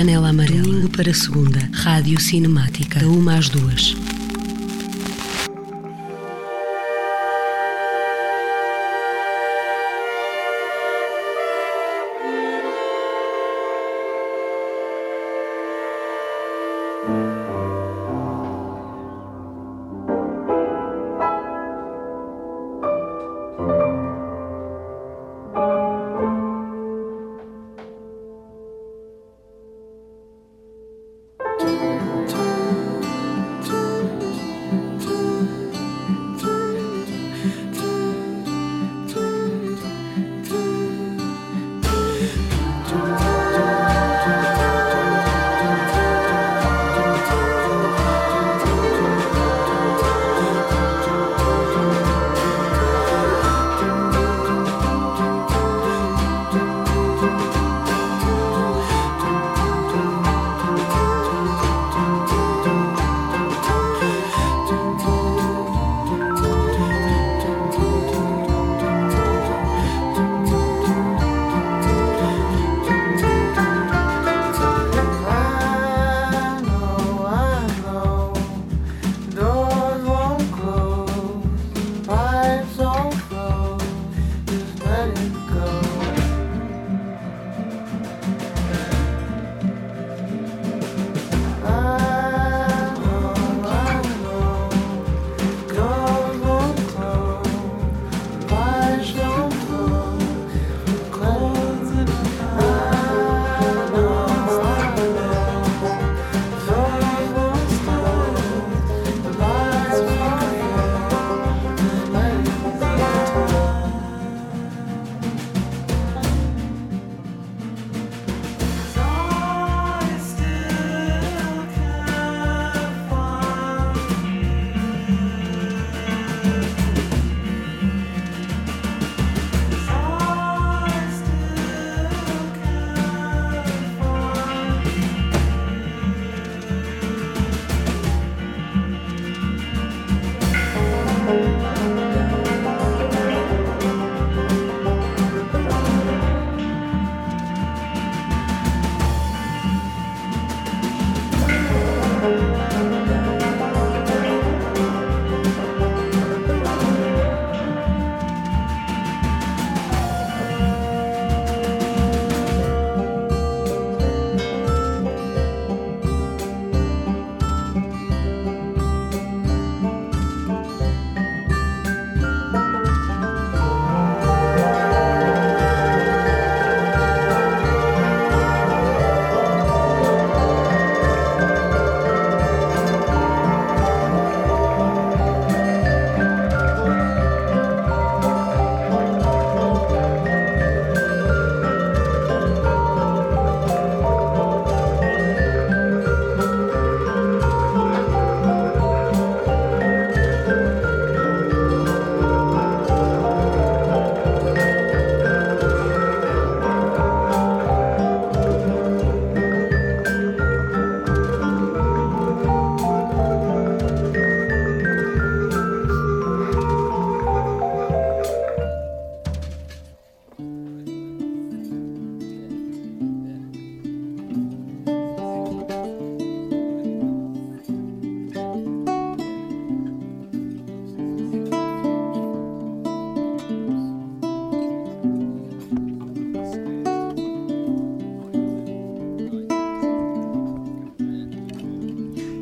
Janela Amarela para a segunda. Rádio Cinemática. Da uma às duas.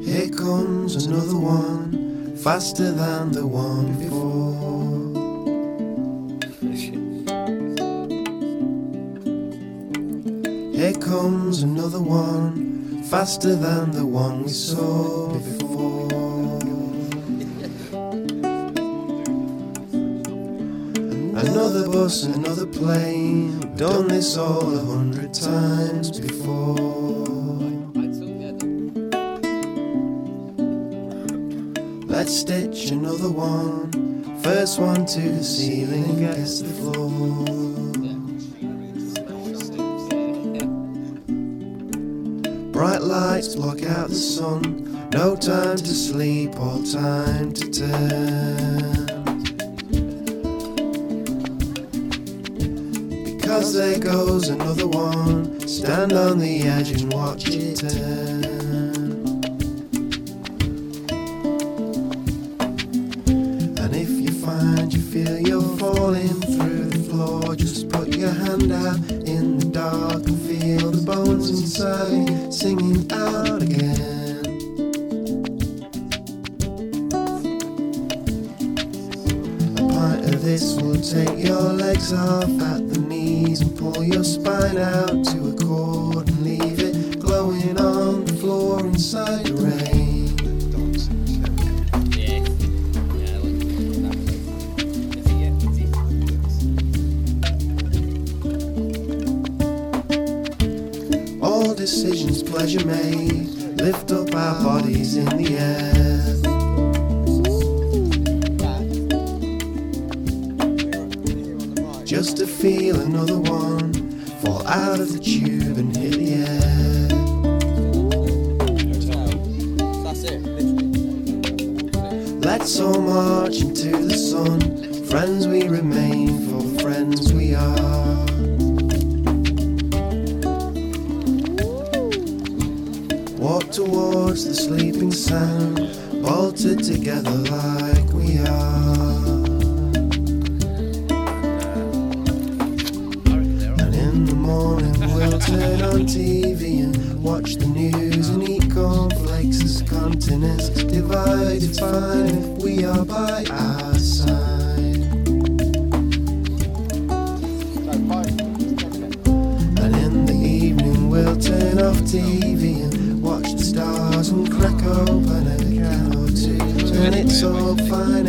Here comes another one, faster than the one before. Here comes another one, faster than the one we saw before. Another bus, another plane, done this all a hundred times before. Let's stitch another one. First one to the ceiling gets the floor. Bright lights block out the sun. No time to sleep, or time to turn. Because there goes another one. Stand on the edge and watch it turn. Just to feel another one fall out of the tube and hit the air. That's it. Literally. Let's all march into the sun. Friends we remain for the friends we are. Walk towards the sleeping sound, bolted together like turn on TV and watch the news and eat cornflakes as continents divide. Fine if we are by our side. And in the evening we'll turn off TV and watch the stars and crack open a can or two. And it's all fine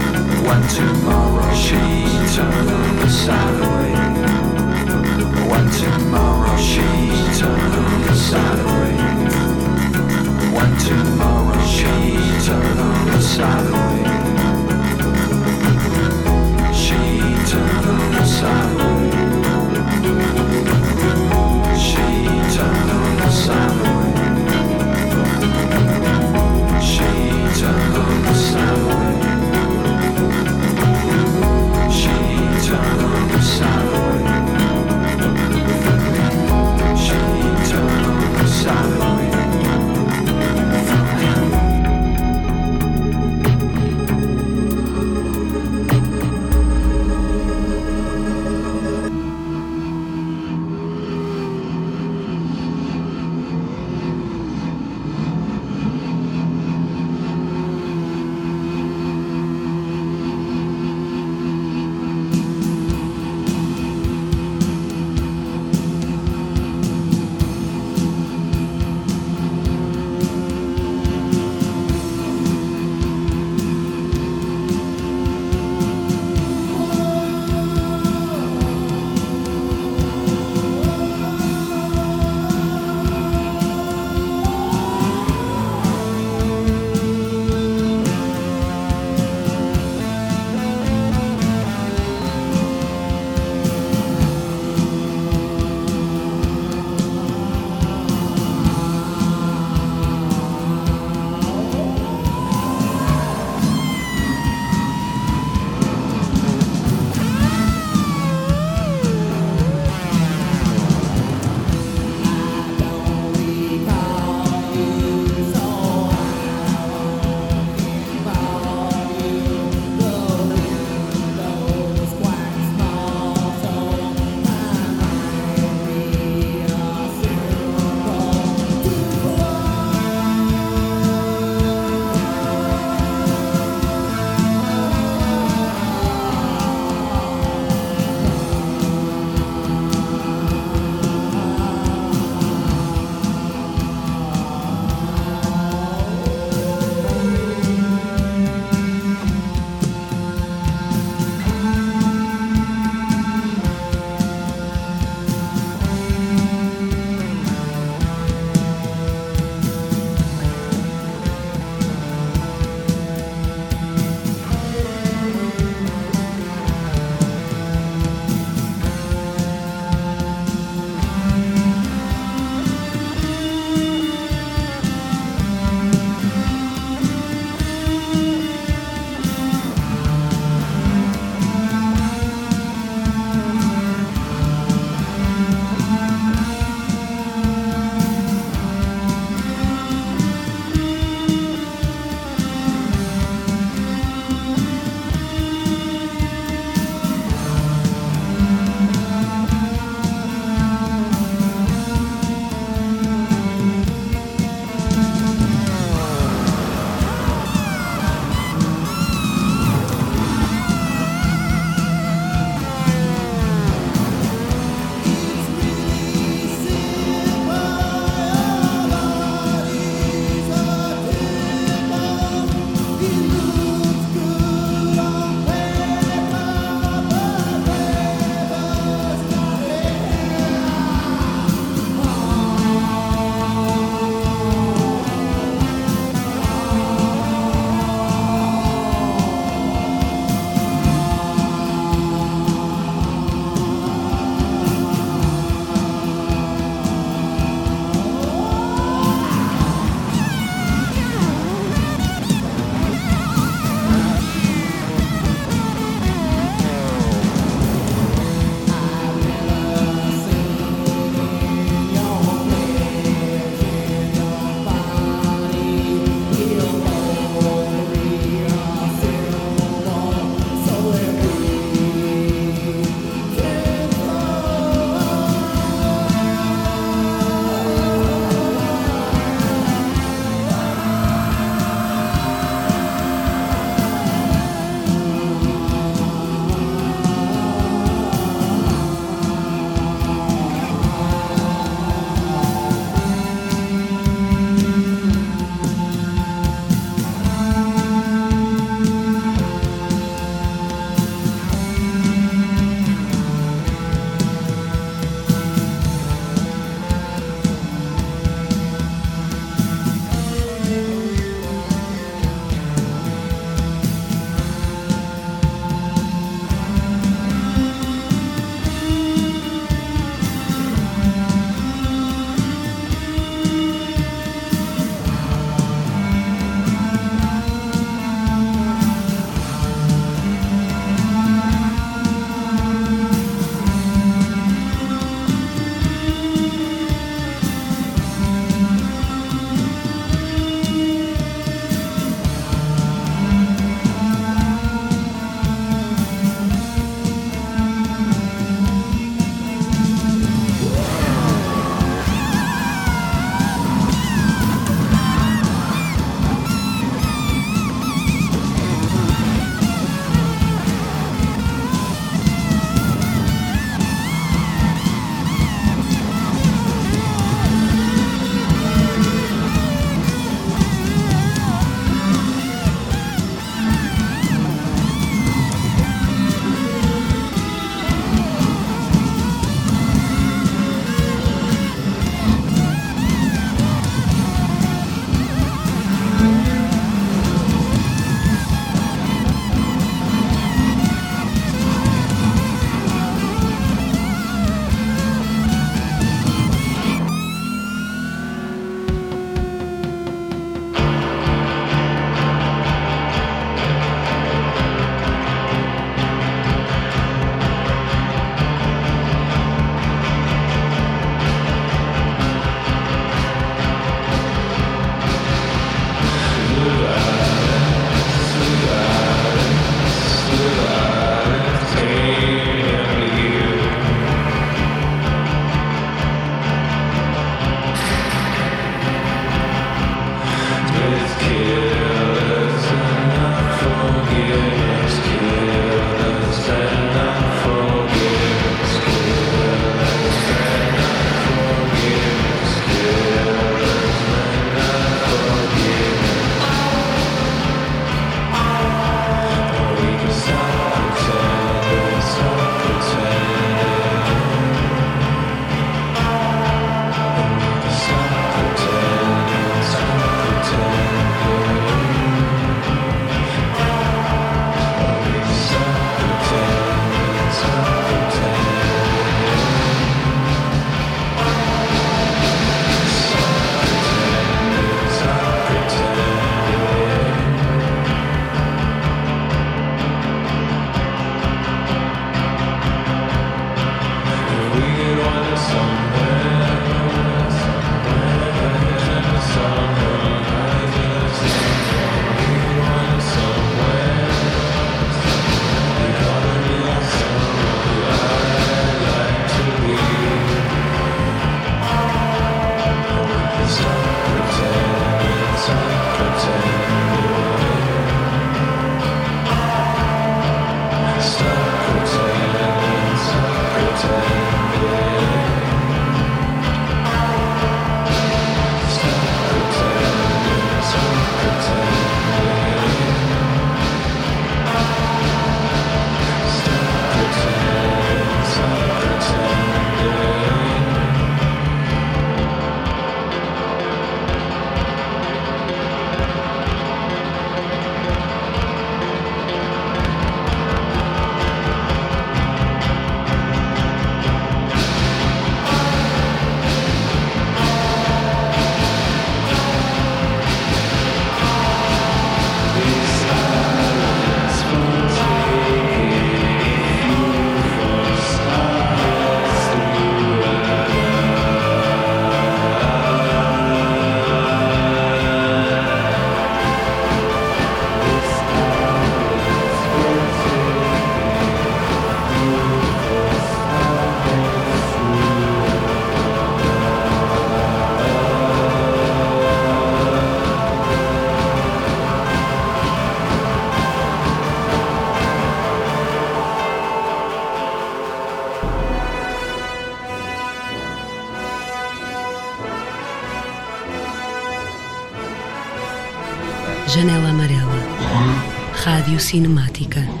Cinemática.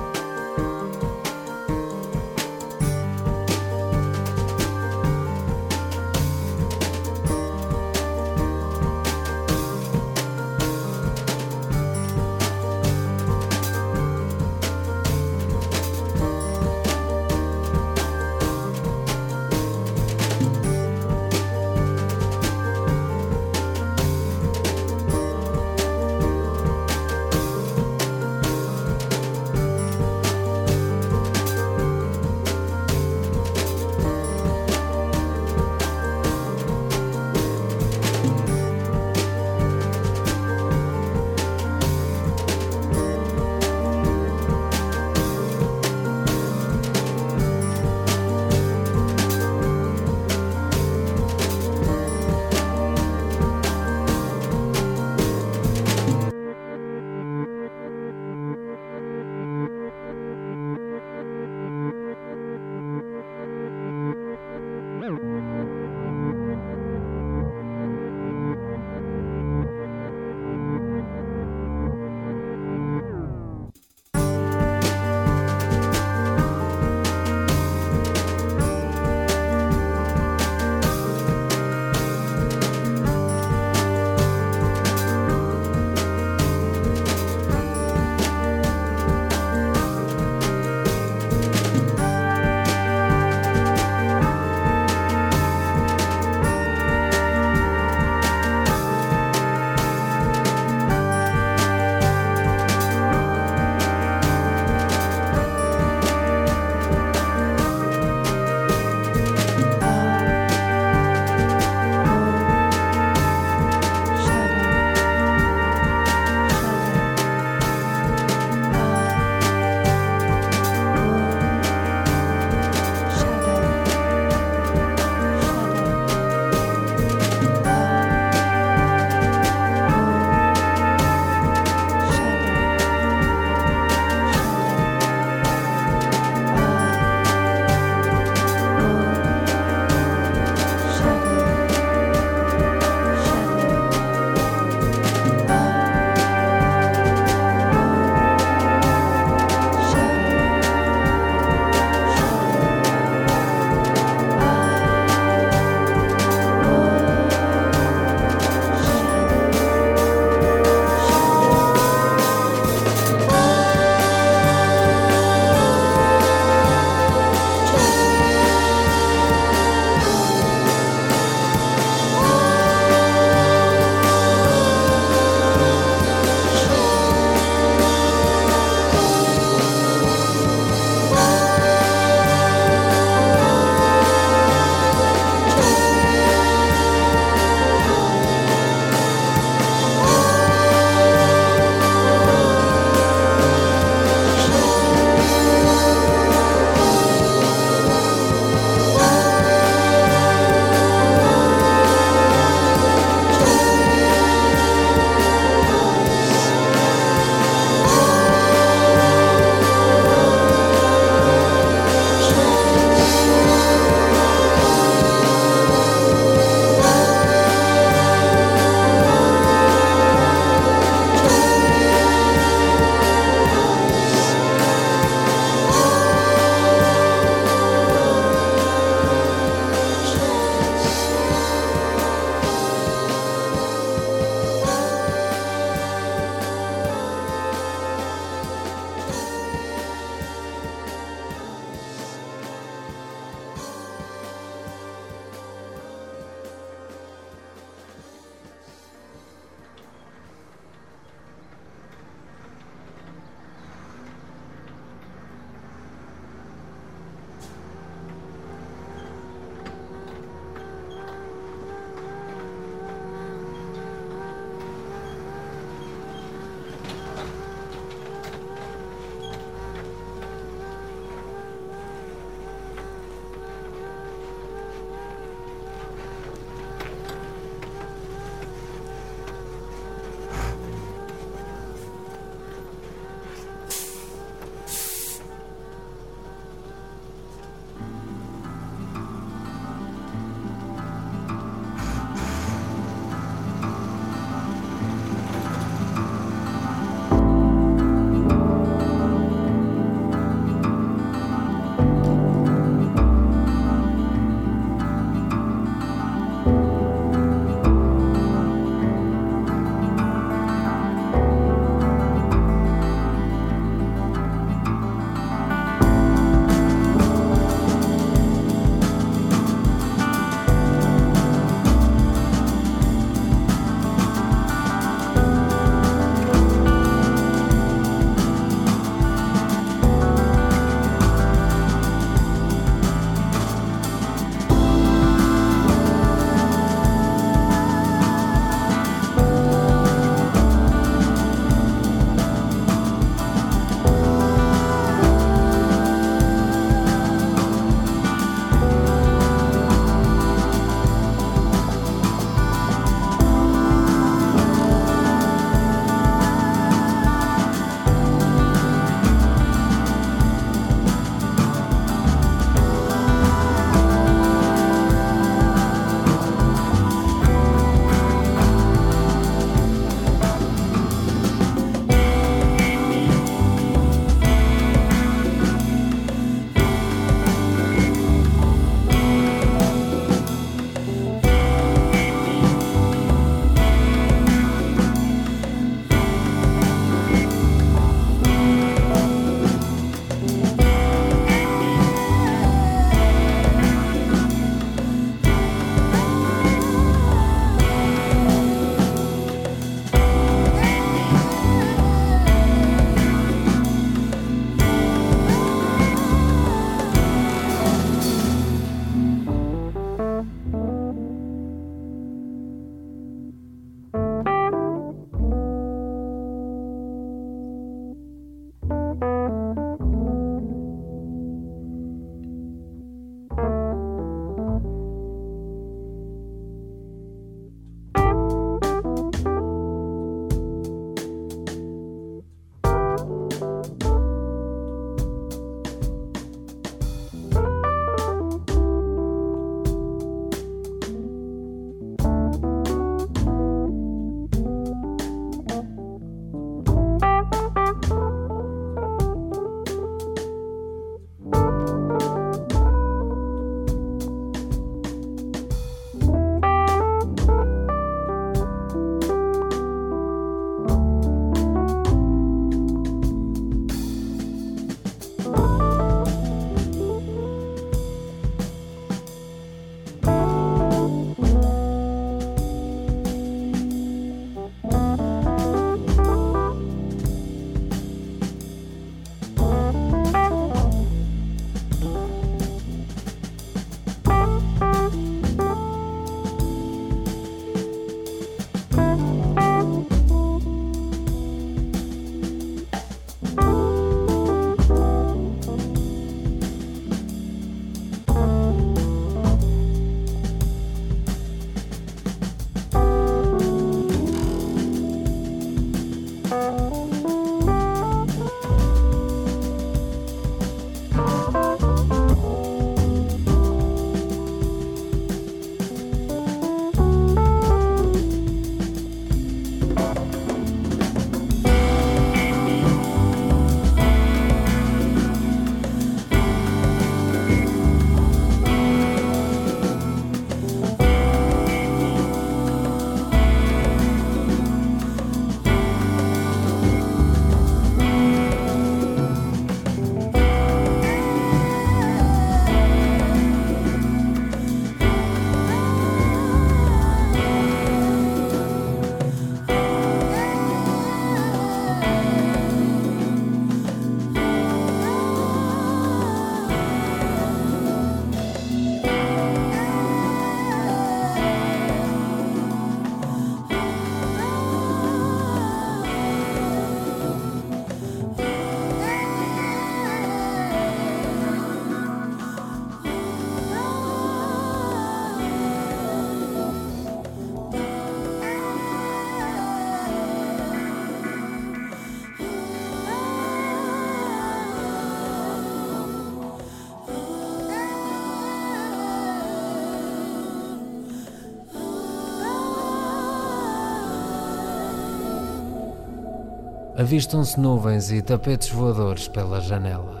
Avistam-se nuvens e tapetes voadores pela janela.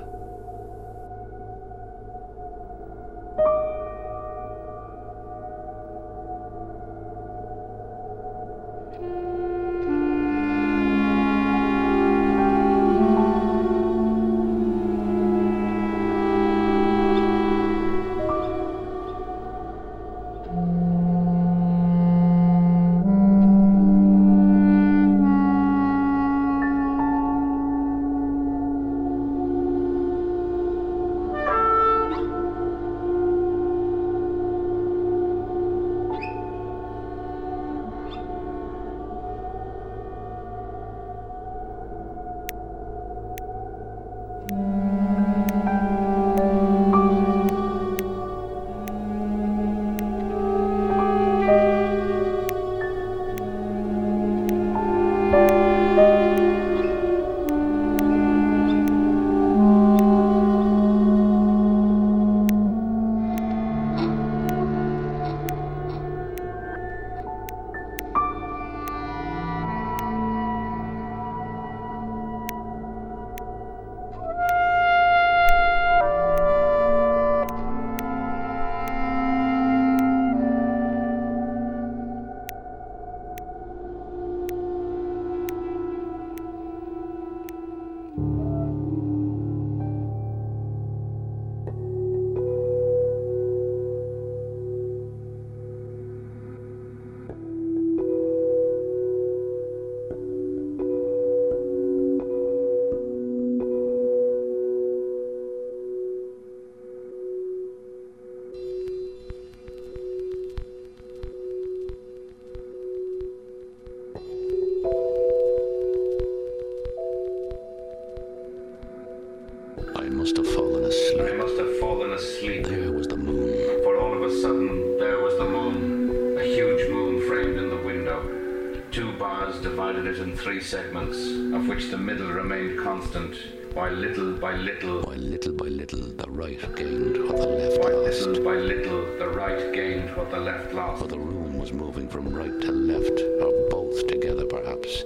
Segments, of which the middle remained constant, while little by little, While little by little the right gained what the left while lost. little by little, the right gained what the left lost. For the room was moving from right to left, or both together perhaps.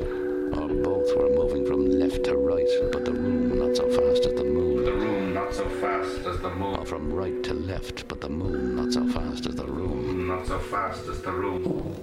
Or both were moving from left to right, but the room not so fast as the moon. The room not so fast as the moon, Or from right to left, but the moon not so fast as the room. not so fast as the room.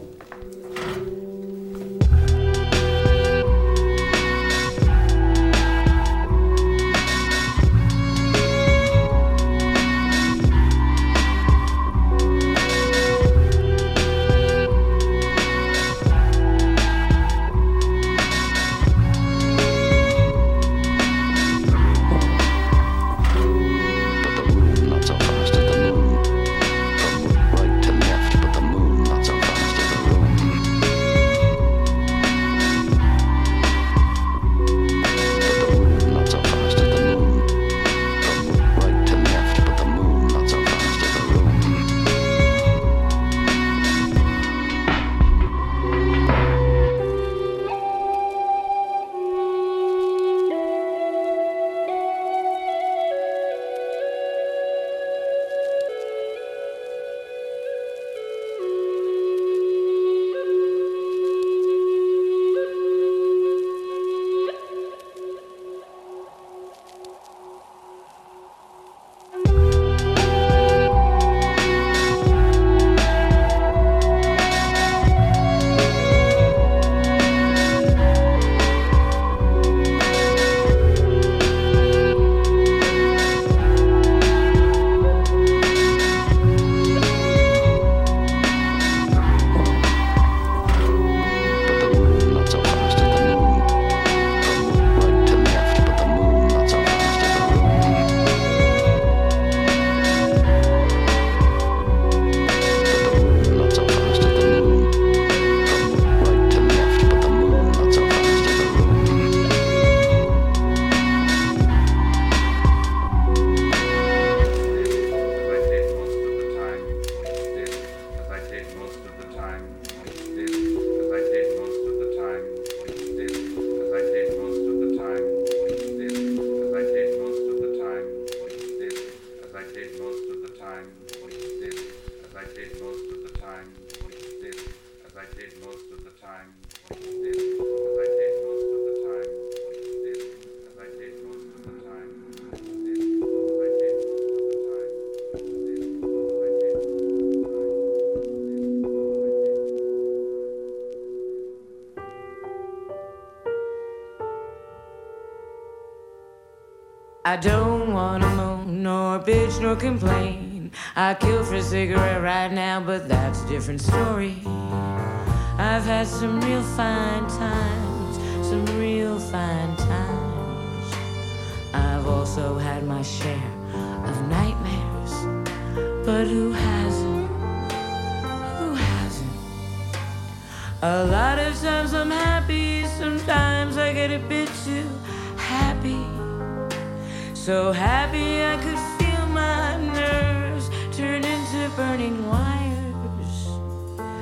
I don't wanna moan nor bitch nor complain. I kill for a cigarette right now, but that's a different story. I've had some real fine times, some real fine times. I've also had my share of nightmares, but who hasn't? Who hasn't? A lot of times I'm happy, sometimes I get a bit too. So happy I could feel my nerves turn into burning wires.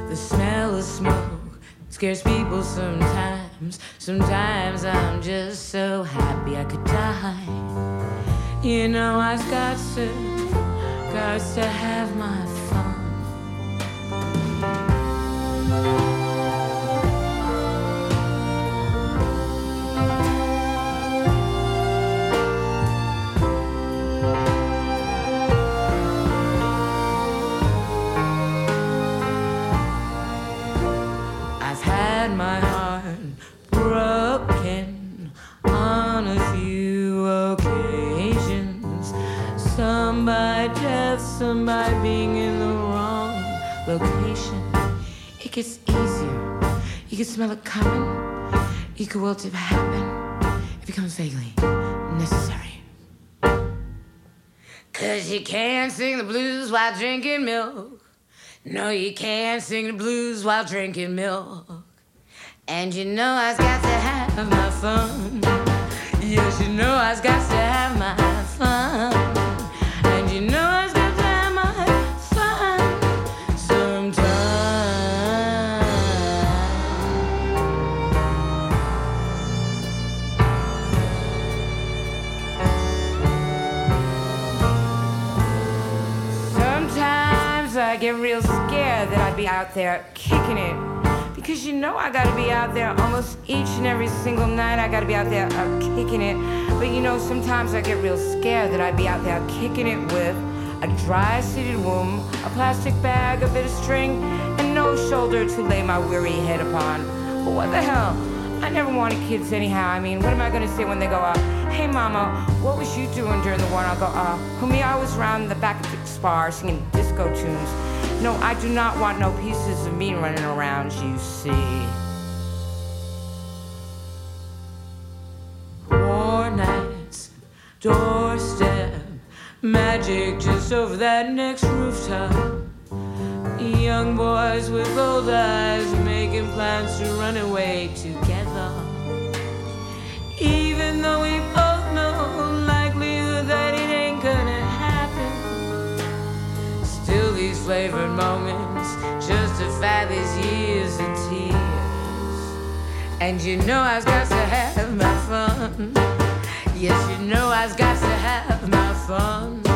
The smell of smoke scares people sometimes. Sometimes I'm just so happy I could die. You know, I've got to, got to have my had my heart broken on a few occasions. Some by death, some by being in the wrong location. It gets easier. You can smell it coming. You can will it to happen. It becomes vaguely necessary. Cause you can't sing the blues while drinking milk. No, you can't sing the blues while drinking milk. And you know I've got to have my fun. Yes, you know I've got to have my fun. And you know I've got to have my fun sometime. Sometimes I get real scared that I'd be out there kicking it. Because you know I gotta be out there almost each and every single night. I gotta be out there uh, kicking it. But you know, sometimes I get real scared that I'd be out there kicking it with a dry seated womb, a plastic bag, a bit of string, and no shoulder to lay my weary head upon. But what the hell? I never wanted kids anyhow. I mean, what am I gonna say when they go, uh, hey mama, what was you doing during the war? And I'll go, uh, who me? I was around the back of the spar singing disco tunes. No, I do not want no pieces of me running around, you see. War nights, doorstep, magic just over that next rooftop. Young boys with gold eyes making plans to run away together. Though we both know likelihood that it ain't gonna happen. Still, these flavored moments justify these years of tears. And you know I've got to have my fun. Yes, you know I've got to have my fun.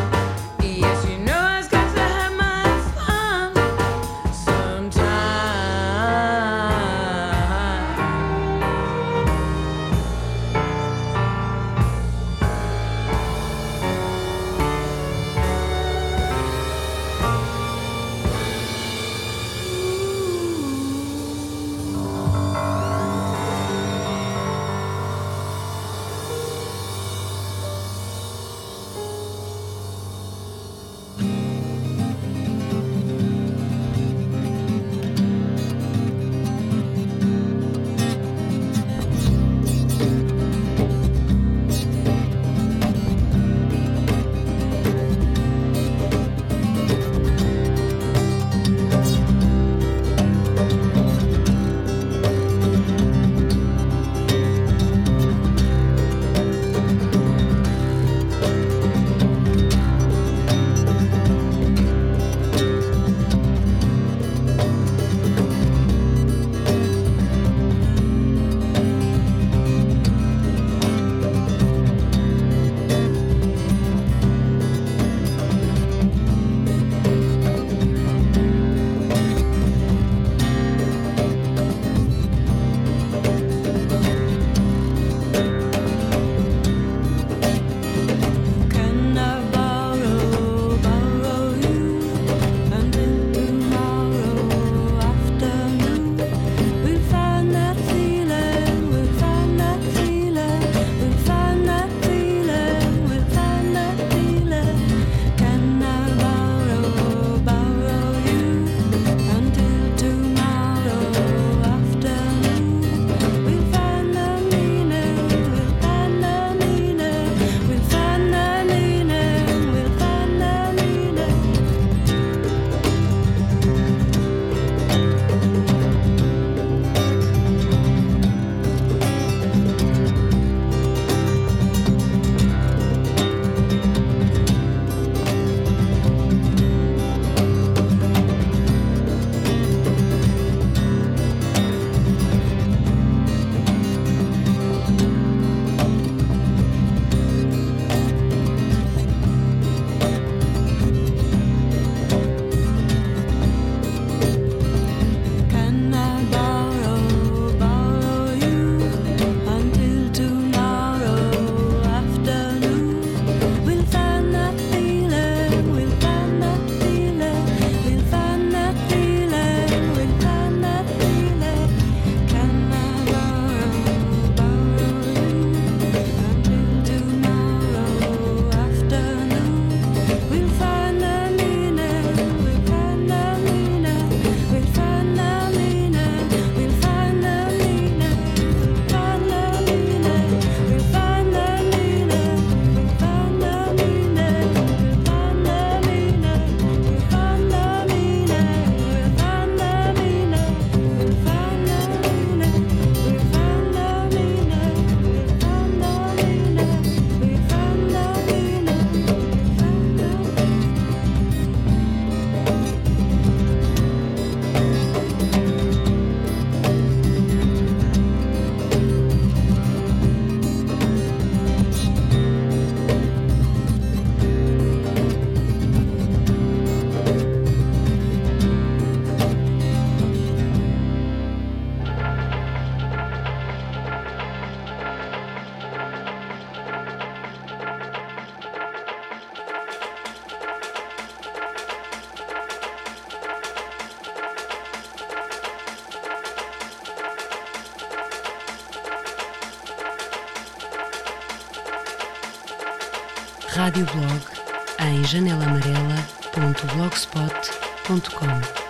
janelamarela.blogspot.com